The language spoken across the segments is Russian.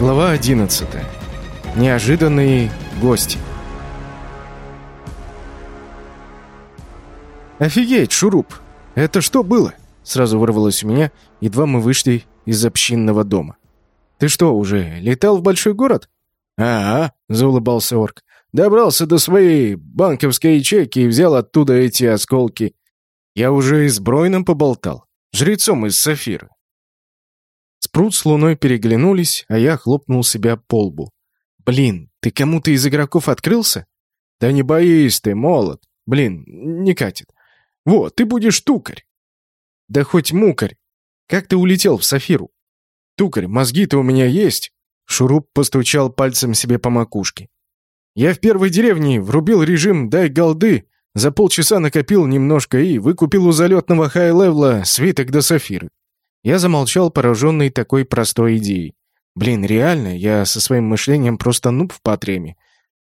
Глава 11. Неожиданные гости. «Офигеть, Шуруп! Это что было?» Сразу вырвалось у меня, едва мы вышли из общинного дома. «Ты что, уже летал в большой город?» «Ага», — заулыбался орк. «Добрался до своей банковской ячейки и взял оттуда эти осколки. Я уже и с Бройном поболтал, жрецом из Сафира. Спрут с Луной переглянулись, а я хлопнул себя по лбу. «Блин, ты кому-то из игроков открылся?» «Да не боись ты, молод. Блин, не катит. Вот, ты будешь тукарь». «Да хоть мукарь. Как ты улетел в Сафиру?» «Тукарь, мозги-то у меня есть». Шуруп постучал пальцем себе по макушке. «Я в первой деревне врубил режим «дай голды», за полчаса накопил немножко и выкупил у залетного хай-левла свиток до Сафиры. Я замолчал, пораженный такой простой идеей. Блин, реально, я со своим мышлением просто нуб в Патреме.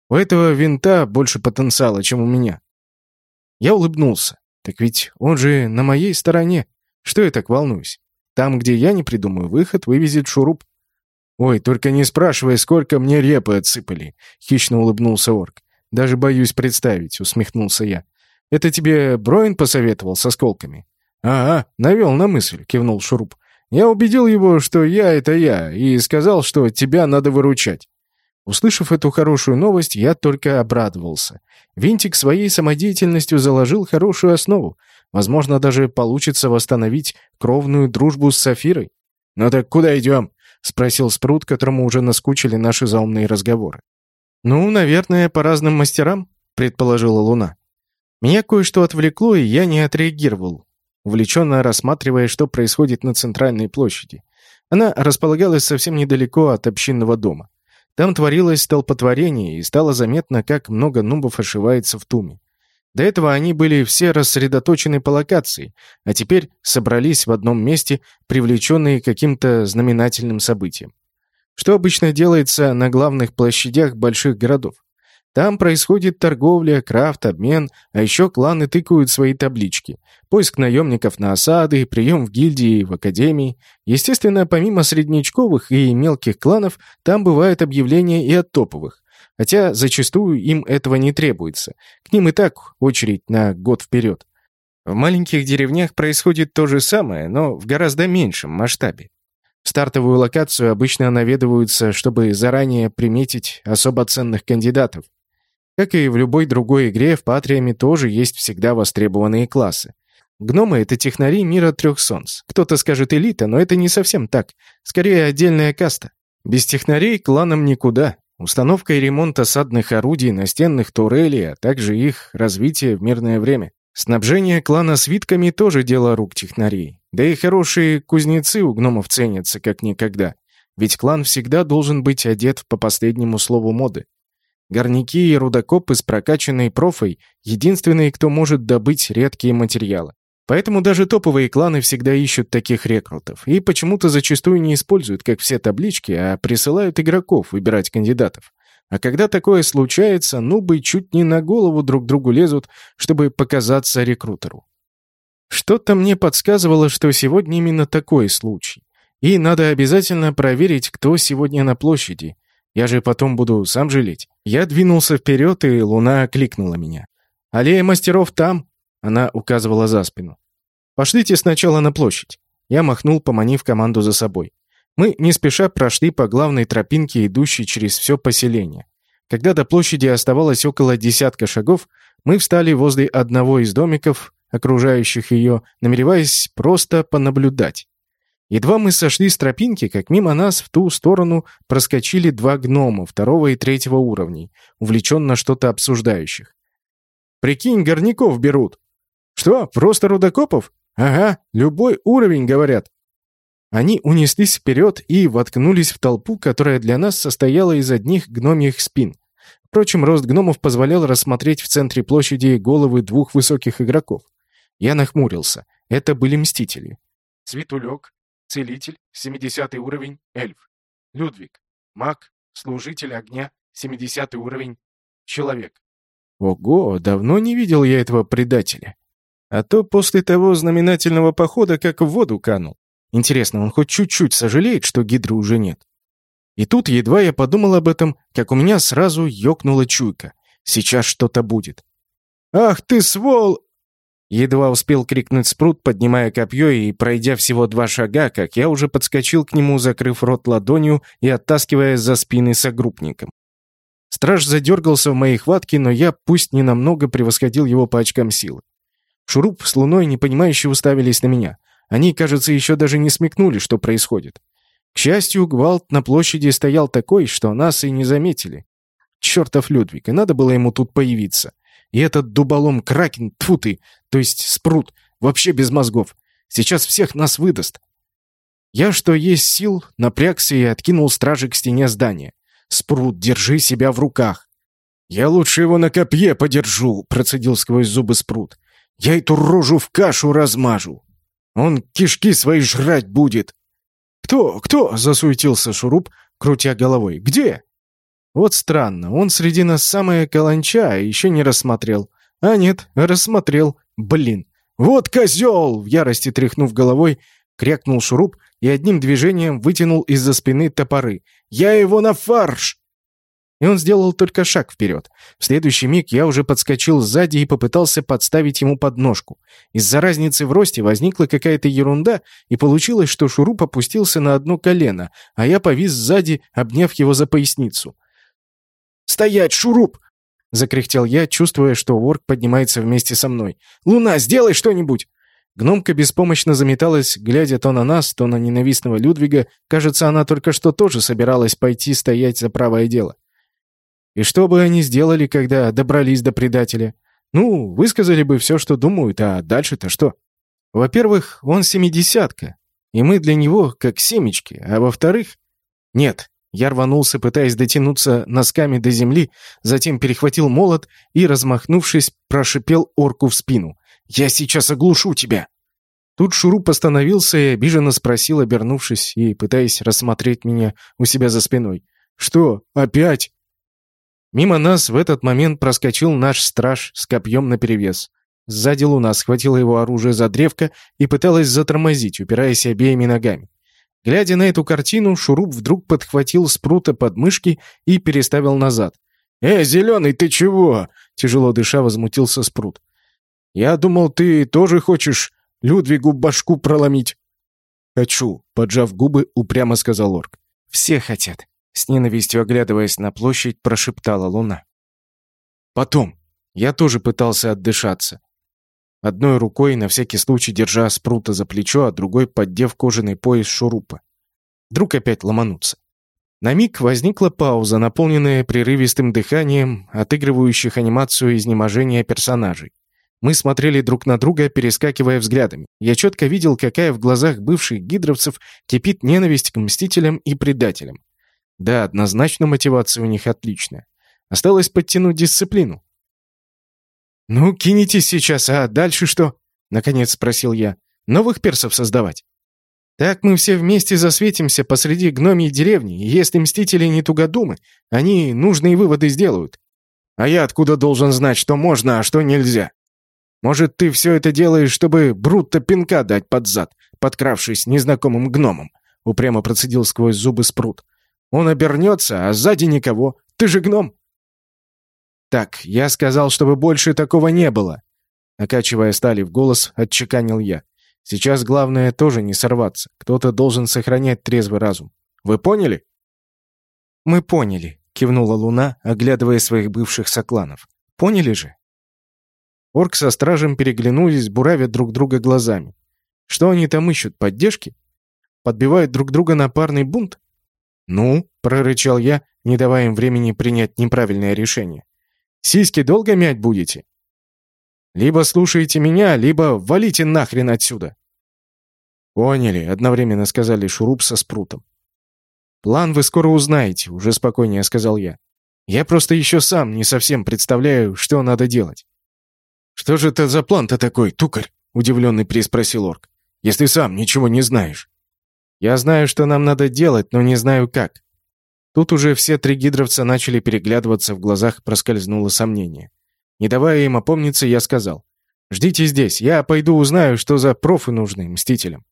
У этого винта больше потенциала, чем у меня. Я улыбнулся. Так ведь он же на моей стороне. Что я так волнуюсь? Там, где я не придумаю выход, вывезет шуруп. «Ой, только не спрашивай, сколько мне репы отсыпали», — хищно улыбнулся орк. «Даже боюсь представить», — усмехнулся я. «Это тебе Броин посоветовал с осколками?» «Ага, навел на мысль», — кивнул Шуруп. «Я убедил его, что я — это я, и сказал, что тебя надо выручать». Услышав эту хорошую новость, я только обрадовался. Винтик своей самодеятельностью заложил хорошую основу. Возможно, даже получится восстановить кровную дружбу с Сафирой. «Ну так куда идем?» — спросил Спрут, которому уже наскучили наши заумные разговоры. «Ну, наверное, по разным мастерам», — предположила Луна. Меня кое-что отвлекло, и я не отреагировал увлеченно рассматривая, что происходит на центральной площади. Она располагалась совсем недалеко от общинного дома. Там творилось столпотворение, и стало заметно, как много нубов ошивается в туме. До этого они были все рассредоточены по локации, а теперь собрались в одном месте, привлеченные каким-то знаменательным событием. Что обычно делается на главных площадях больших городов? Там происходит торговля, крафт, обмен, а еще кланы тыкают свои таблички. Поиск наемников на осады, прием в гильдии в академии. Естественно, помимо среднячковых и мелких кланов, там бывают объявления и от топовых. Хотя зачастую им этого не требуется. К ним и так очередь на год вперед. В маленьких деревнях происходит то же самое, но в гораздо меньшем масштабе. В стартовую локацию обычно наведываются, чтобы заранее приметить особо ценных кандидатов. Как и в любой другой игре, в Патриаме тоже есть всегда востребованные классы. Гномы — это технари мира трех солнц. Кто-то скажет элита, но это не совсем так. Скорее, отдельная каста. Без технарей кланам никуда. Установка и ремонт осадных орудий, настенных турелей, а также их развитие в мирное время. Снабжение клана свитками тоже дело рук технарей. Да и хорошие кузнецы у гномов ценятся как никогда. Ведь клан всегда должен быть одет по последнему слову моды. Горняки и рудокопы с прокачанной профой — единственные, кто может добыть редкие материалы. Поэтому даже топовые кланы всегда ищут таких рекрутов и почему-то зачастую не используют, как все таблички, а присылают игроков выбирать кандидатов. А когда такое случается, нубы чуть не на голову друг другу лезут, чтобы показаться рекрутеру. Что-то мне подсказывало, что сегодня именно такой случай. И надо обязательно проверить, кто сегодня на площади, я же потом буду сам жалеть. Я двинулся вперед, и луна окликнула меня. «Аллея мастеров там!» Она указывала за спину. «Пошлите сначала на площадь». Я махнул, поманив команду за собой. Мы не спеша прошли по главной тропинке, идущей через все поселение. Когда до площади оставалось около десятка шагов, мы встали возле одного из домиков, окружающих ее, намереваясь просто понаблюдать. Едва мы сошли с тропинки, как мимо нас в ту сторону проскочили два гнома второго и третьего уровней, увлеченно что-то обсуждающих. «Прикинь, горняков берут!» «Что, просто рудокопов?» «Ага, любой уровень, говорят!» Они унеслись вперед и воткнулись в толпу, которая для нас состояла из одних гномьих спин. Впрочем, рост гномов позволял рассмотреть в центре площади головы двух высоких игроков. Я нахмурился. Это были мстители. Цветулек, Целитель, 70 уровень, эльф. Людвиг, маг, служитель огня, 70 уровень, человек. Ого, давно не видел я этого предателя. А то после того знаменательного похода как в воду канул. Интересно, он хоть чуть-чуть сожалеет, что гидры уже нет? И тут, едва я подумал об этом, как у меня сразу ёкнула чуйка. Сейчас что-то будет. «Ах ты, свол!» Едва успел крикнуть Спрут, поднимая копье, и, пройдя всего два шага, как я уже подскочил к нему, закрыв рот ладонью и оттаскивая за спины согруппником. Страж задергался в моей хватке, но я, пусть не намного, превосходил его по очкам силы. Шуруп с Луной непонимающе уставились на меня. Они, кажется, еще даже не смекнули, что происходит. К счастью, гвалт на площади стоял такой, что нас и не заметили. Чертов Людвиг, и надо было ему тут появиться. И этот дуболом Кракен, тьфу ты, то есть Спрут, вообще без мозгов. Сейчас всех нас выдаст. Я, что есть сил, напрягся и откинул стражи к стене здания. Спрут, держи себя в руках. «Я лучше его на копье подержу», — процедил сквозь зубы Спрут. «Я эту рожу в кашу размажу. Он кишки свои жрать будет». «Кто? Кто?» — засуетился Шуруп, крутя головой. «Где?» «Вот странно, он среди нас самая каланча, а еще не рассмотрел». «А нет, рассмотрел. Блин. Вот козел!» В ярости тряхнув головой, крякнул Шуруп и одним движением вытянул из-за спины топоры. «Я его на фарш!» И он сделал только шаг вперед. В следующий миг я уже подскочил сзади и попытался подставить ему подножку. Из-за разницы в росте возникла какая-то ерунда, и получилось, что шуруп опустился на одно колено, а я повис сзади, обняв его за поясницу. «Стоять, шуруп!» — закряхтел я, чувствуя, что ворк поднимается вместе со мной. «Луна, сделай что-нибудь!» Гномка беспомощно заметалась, глядя то на нас, то на ненавистного Людвига. Кажется, она только что тоже собиралась пойти стоять за правое дело. И что бы они сделали, когда добрались до предателя? Ну, высказали бы все, что думают, а дальше-то что? Во-первых, он семидесятка, и мы для него как семечки, а во-вторых... Нет, я рванулся, пытаясь дотянуться носками до земли, затем перехватил молот и, размахнувшись, прошипел орку в спину. «Я сейчас оглушу тебя!» Тут Шуруп остановился и обиженно спросил, обернувшись и пытаясь рассмотреть меня у себя за спиной. «Что, опять?» Мимо нас в этот момент проскочил наш страж с копьем наперевес. Сзади луна схватила его оружие за древко и пыталась затормозить, упираясь обеими ногами. Глядя на эту картину, Шуруп вдруг подхватил спрута под мышки и переставил назад. «Э, зеленый, ты чего?» — тяжело дыша возмутился спрут. «Я думал, ты тоже хочешь Людвигу башку проломить». «Хочу», — поджав губы, упрямо сказал орк. «Все хотят», с ненавистью оглядываясь на площадь, прошептала луна. Потом. Я тоже пытался отдышаться. Одной рукой, на всякий случай, держа спрута за плечо, а другой поддев кожаный пояс шурупа. Вдруг опять ломануться. На миг возникла пауза, наполненная прерывистым дыханием, отыгрывающих анимацию изнеможения персонажей. Мы смотрели друг на друга, перескакивая взглядами. Я четко видел, какая в глазах бывших гидровцев кипит ненависть к мстителям и предателям. Да, однозначно мотивация у них отличная. Осталось подтянуть дисциплину. «Ну, кинетесь сейчас, а дальше что?» — наконец спросил я. «Новых персов создавать?» «Так мы все вместе засветимся посреди гномьей деревни, и если мстители не тугодумы, они нужные выводы сделают. А я откуда должен знать, что можно, а что нельзя? Может, ты все это делаешь, чтобы Брутто пинка дать под зад, подкравшись незнакомым гномом?» — упрямо процедил сквозь зубы спрут. Он обернется, а сзади никого. Ты же гном!» «Так, я сказал, чтобы больше такого не было!» Накачивая стали в голос, отчеканил я. «Сейчас главное тоже не сорваться. Кто-то должен сохранять трезвый разум. Вы поняли?» «Мы поняли», — кивнула Луна, оглядывая своих бывших сокланов. «Поняли же?» Орк со стражем переглянулись, буравя друг друга глазами. Что они там ищут, поддержки? Подбивают друг друга на парный бунт? «Ну?» — прорычал я, не давая им времени принять неправильное решение. «Сиськи долго мять будете?» «Либо слушаете меня, либо валите нахрен отсюда!» «Поняли», — одновременно сказали Шуруп со Спрутом. «План вы скоро узнаете», — уже спокойнее сказал я. «Я просто еще сам не совсем представляю, что надо делать». «Что же это за план-то такой, тукарь?» — удивленный приспросил орк. «Если сам ничего не знаешь». Я знаю, что нам надо делать, но не знаю как. Тут уже все три гидровца начали переглядываться, в глазах проскользнуло сомнение. Не давая им опомниться, я сказал. «Ждите здесь, я пойду узнаю, что за профы нужны Мстителям».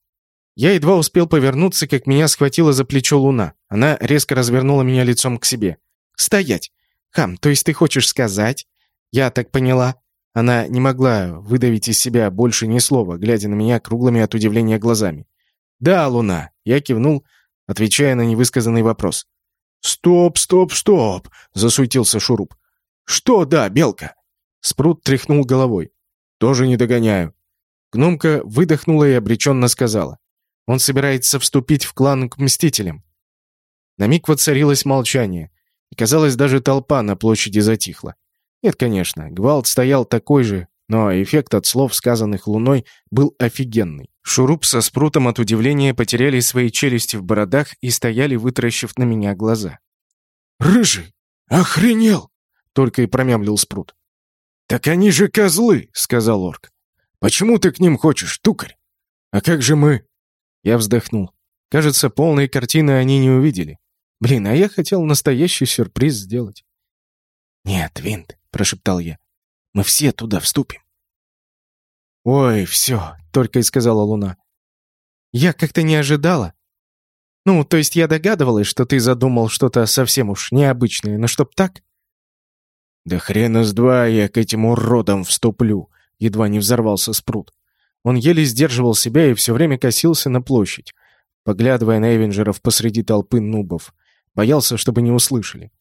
Я едва успел повернуться, как меня схватила за плечо Луна. Она резко развернула меня лицом к себе. «Стоять! Хам, то есть ты хочешь сказать?» «Я так поняла». Она не могла выдавить из себя больше ни слова, глядя на меня круглыми от удивления глазами. «Да, Луна!» — я кивнул, отвечая на невысказанный вопрос. «Стоп, стоп, стоп!» — засуетился Шуруп. «Что да, белка?» Спрут тряхнул головой. «Тоже не догоняю». Гномка выдохнула и обреченно сказала. «Он собирается вступить в клан к Мстителям». На миг воцарилось молчание, и, казалось, даже толпа на площади затихла. Нет, конечно, гвалт стоял такой же, но эффект от слов, сказанных Луной, был офигенный. Шуруп со спрутом от удивления потеряли свои челюсти в бородах и стояли, вытаращив на меня глаза. «Рыжий! Охренел!» — только и промямлил спрут. «Так они же козлы!» — сказал орк. «Почему ты к ним хочешь, тукарь? А как же мы?» Я вздохнул. Кажется, полной картины они не увидели. Блин, а я хотел настоящий сюрприз сделать. «Нет, Винт», — прошептал я. «Мы все туда вступим». «Ой, все», — только и сказала Луна. «Я как-то не ожидала. Ну, то есть я догадывалась, что ты задумал что-то совсем уж необычное, но чтоб так...» «Да хрена с два я к этим уродам вступлю», — едва не взорвался Спрут. Он еле сдерживал себя и все время косился на площадь, поглядывая на Эвенджеров посреди толпы нубов. Боялся, чтобы не услышали.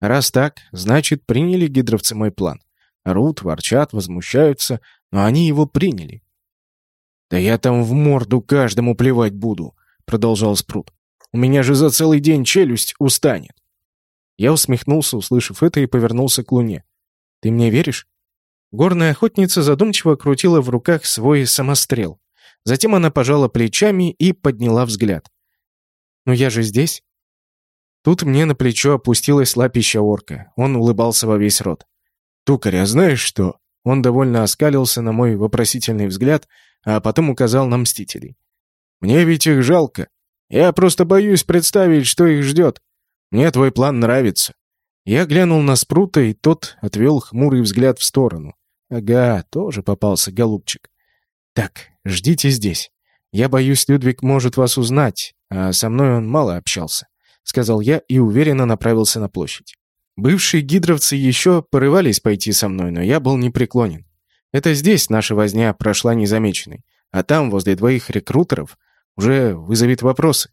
Раз так, значит, приняли гидровцы мой план. Орут, ворчат, возмущаются, но они его приняли. «Да я там в морду каждому плевать буду», — продолжал Спрут. «У меня же за целый день челюсть устанет». Я усмехнулся, услышав это, и повернулся к Луне. «Ты мне веришь?» Горная охотница задумчиво крутила в руках свой самострел. Затем она пожала плечами и подняла взгляд. «Но я же здесь?» Тут мне на плечо опустилась лапища орка. Он улыбался во весь рот. «Тукарь, а знаешь что?» Он довольно оскалился на мой вопросительный взгляд, а потом указал на Мстителей. «Мне ведь их жалко. Я просто боюсь представить, что их ждет. Мне твой план нравится». Я глянул на Спрута, и тот отвел хмурый взгляд в сторону. «Ага, тоже попался, голубчик. Так, ждите здесь. Я боюсь, Людвиг может вас узнать, а со мной он мало общался», — сказал я и уверенно направился на площадь. Бывшие гидровцы еще порывались пойти со мной, но я был непреклонен. Это здесь наша возня прошла незамеченной, а там, возле двоих рекрутеров, уже вызовет вопросы.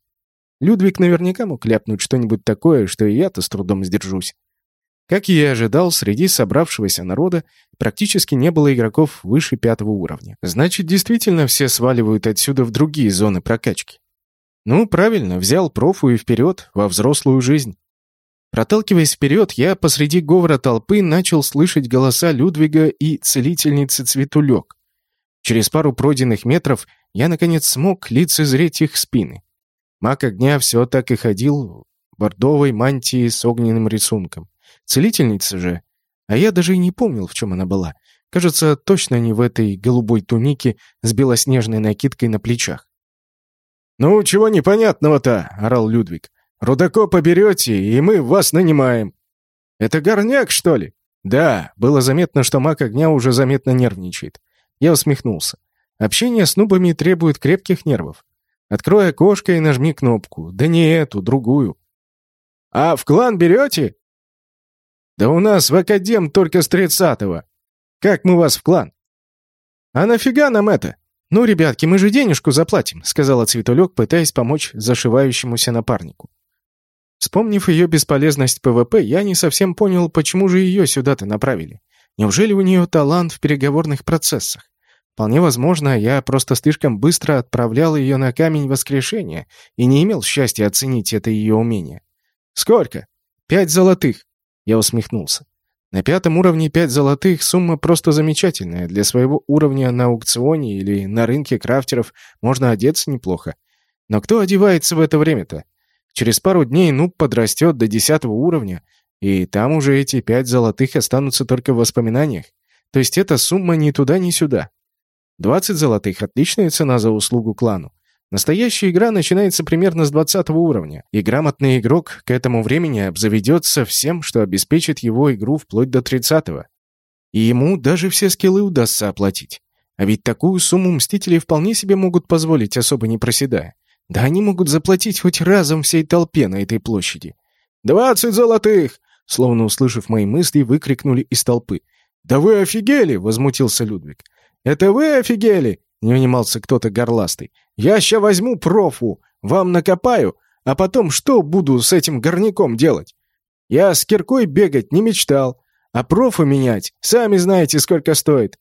Людвиг наверняка мог ляпнуть что-нибудь такое, что и я-то с трудом сдержусь. Как я и ожидал, среди собравшегося народа практически не было игроков выше пятого уровня. Значит, действительно все сваливают отсюда в другие зоны прокачки. Ну, правильно, взял профу и вперед, во взрослую жизнь. Проталкиваясь вперед, я посреди говора толпы начал слышать голоса Людвига и целительницы Цветулек. Через пару пройденных метров я, наконец, смог лицезреть их спины. Маг огня все так и ходил в бордовой мантии с огненным рисунком. Целительница же... А я даже и не помнил, в чем она была. Кажется, точно не в этой голубой тунике с белоснежной накидкой на плечах. «Ну, чего непонятного-то?» — орал Людвиг. Рудокопа берете, и мы вас нанимаем». «Это горняк, что ли?» «Да». Было заметно, что маг огня уже заметно нервничает. Я усмехнулся. Общение с нубами требует крепких нервов. Открой окошко и нажми кнопку. Да не эту, другую. «А в клан берете?» «Да у нас в академ только с тридцатого. Как мы вас в клан?» «А нафига нам это?» «Ну, ребятки, мы же денежку заплатим», — сказала Цветулек, пытаясь помочь зашивающемуся напарнику. Вспомнив ее бесполезность в PvP, я не совсем понял, почему же ее сюда-то направили. Неужели у нее талант в переговорных процессах? Вполне возможно, я просто слишком быстро отправлял ее на камень воскрешения и не имел счастья оценить это ее умение. «Сколько?» «Пять золотых!» Я усмехнулся. На пятом уровне пять золотых сумма просто замечательная. Для своего уровня на аукционе или на рынке крафтеров можно одеться неплохо. Но кто одевается в это время-то? Через пару дней нуб подрастет до десятого уровня, и там уже эти пять золотых останутся только в воспоминаниях. То есть эта сумма ни туда, ни сюда. 20 золотых – отличная цена за услугу клану. Настоящая игра начинается примерно с 20 уровня, и грамотный игрок к этому времени обзаведется всем, что обеспечит его игру вплоть до 30 -го. И ему даже все скиллы удастся оплатить. А ведь такую сумму мстители вполне себе могут позволить, особо не проседая. Да они могут заплатить хоть разом всей толпе на этой площади. «Двадцать золотых!» Словно услышав мои мысли, выкрикнули из толпы. «Да вы офигели!» — возмутился Людвиг. «Это вы офигели!» — не унимался кто-то горластый. «Я ща возьму профу, вам накопаю, а потом что буду с этим горняком делать? Я с киркой бегать не мечтал, а профу менять, сами знаете, сколько стоит».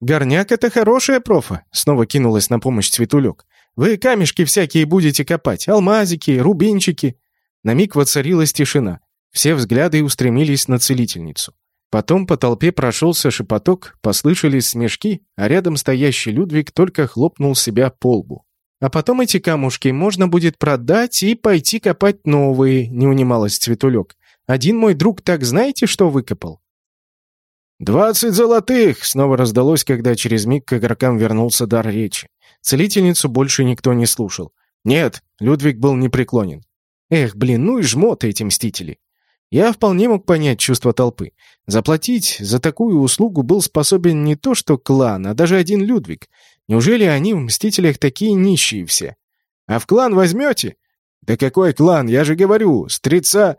«Горняк — это хорошая профа», — снова кинулась на помощь Цветулек. «Вы камешки всякие будете копать, алмазики, рубинчики». На миг воцарилась тишина. Все взгляды устремились на целительницу. Потом по толпе прошелся шепоток, послышались смешки, а рядом стоящий Людвиг только хлопнул себя по лбу. «А потом эти камушки можно будет продать и пойти копать новые», — не унималась Цветулек. «Один мой друг так знаете, что выкопал?» «Двадцать золотых!» — снова раздалось, когда через миг к игрокам вернулся дар речи. Целительницу больше никто не слушал. «Нет!» — Людвиг был непреклонен. «Эх, блин, ну и жмоты эти мстители!» Я вполне мог понять чувство толпы. Заплатить за такую услугу был способен не то что клан, а даже один Людвиг. Неужели они в «Мстителях» такие нищие все? А в клан возьмете? Да какой клан? Я же говорю, стрица...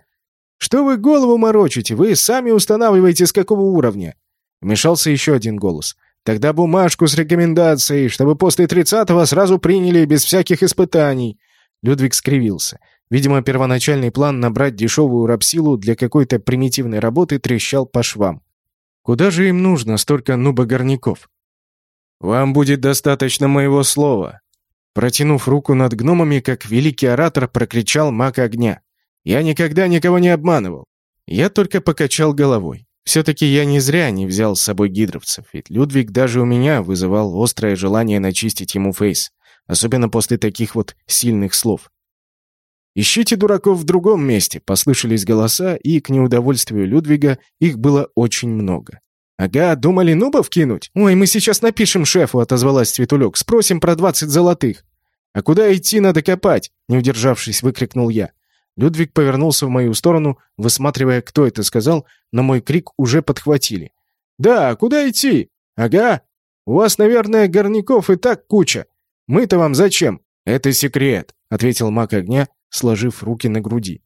Что вы голову морочите? Вы сами устанавливаете, с какого уровня. Вмешался еще один голос. Тогда бумажку с рекомендацией, чтобы после тридцатого сразу приняли без всяких испытаний. Людвиг скривился. Видимо, первоначальный план набрать дешевую рабсилу для какой-то примитивной работы трещал по швам. Куда же им нужно столько нубогорняков? «Вам будет достаточно моего слова», Протянув руку над гномами, как великий оратор, прокричал маг огня. «Я никогда никого не обманывал». Я только покачал головой. Все-таки я не зря не взял с собой гидровцев, ведь Людвиг даже у меня вызывал острое желание начистить ему фейс, особенно после таких вот сильных слов. «Ищите дураков в другом месте», — послышались голоса, и, к неудовольствию Людвига, их было очень много. «Ага, думали нубов кинуть? Ой, мы сейчас напишем шефу», — отозвалась Цветулек. «Спросим про двадцать золотых». «А куда идти надо копать?» — не удержавшись, выкрикнул я. Людвиг повернулся в мою сторону, высматривая, кто это сказал, но мой крик уже подхватили. «Да, куда идти? Ага. У вас, наверное, горняков и так куча. Мы-то вам зачем?» «Это секрет», — ответил маг огня, сложив руки на груди.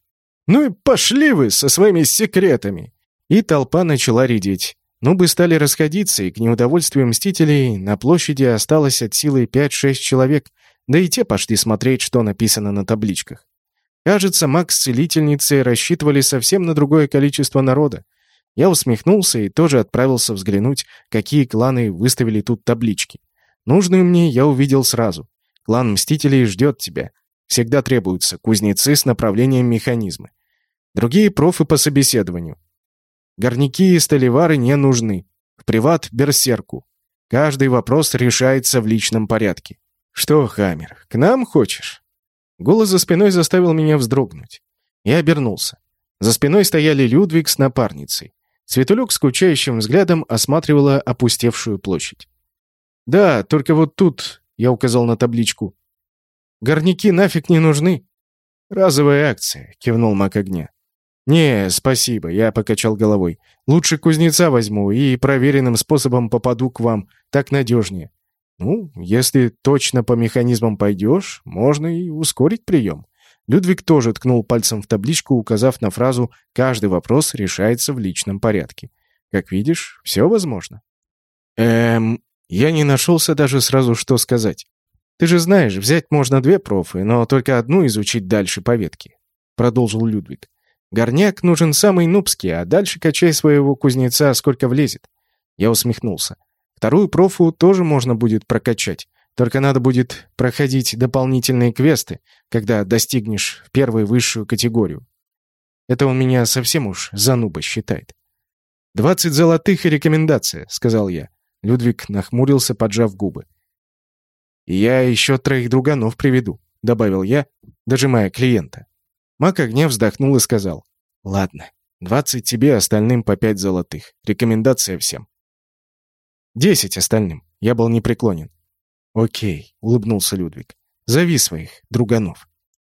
«Ну и пошли вы со своими секретами!» И толпа начала редеть. Нубы стали расходиться, и к неудовольствию мстителей на площади осталось от силы 5-6 человек, да и те пошли смотреть, что написано на табличках. Кажется, Макс с целительницей рассчитывали совсем на другое количество народа. Я усмехнулся и тоже отправился взглянуть, какие кланы выставили тут таблички. Нужную мне я увидел сразу. Клан Мстителей ждет тебя. Всегда требуются кузнецы с направлением механизмы. Другие профы по собеседованию. Горняки и столевары не нужны. В приват — берсерку. Каждый вопрос решается в личном порядке. Что, Хаммер, к нам хочешь? Голос за спиной заставил меня вздрогнуть. Я обернулся. За спиной стояли Людвиг с напарницей. Светулек скучающим взглядом осматривала опустевшую площадь. «Да, только вот тут», — я указал на табличку, Горняки нафиг не нужны». «Разовая акция», — кивнул маг огня. «Не, спасибо», — я покачал головой. «Лучше кузнеца возьму и проверенным способом попаду к вам. Так надежнее». «Ну, если точно по механизмам пойдешь, можно и ускорить прием». Людвиг тоже ткнул пальцем в табличку, указав на фразу «Каждый вопрос решается в личном порядке». Как видишь, все возможно. Эм, я не нашелся даже сразу, что сказать. Ты же знаешь, взять можно две профы, но только одну изучить дальше по ветке», — продолжил Людвиг. «Горняк нужен самый нубский, а дальше качай своего кузнеца, сколько влезет». Я усмехнулся. «Вторую профу тоже можно будет прокачать, только надо будет проходить дополнительные квесты, когда достигнешь в первую высшую категорию. Это он меня совсем уж зануба считает». «Двадцать золотых и рекомендация», — сказал я. Людвиг нахмурился, поджав губы. «Я еще троих друганов приведу», — добавил я, дожимая клиента. Мак огня вздохнул и сказал. «Ладно, двадцать тебе, остальным по пять золотых. Рекомендация всем». «Десять остальным». Я был непреклонен. «Окей», — улыбнулся Людвиг. «Зови своих друганов».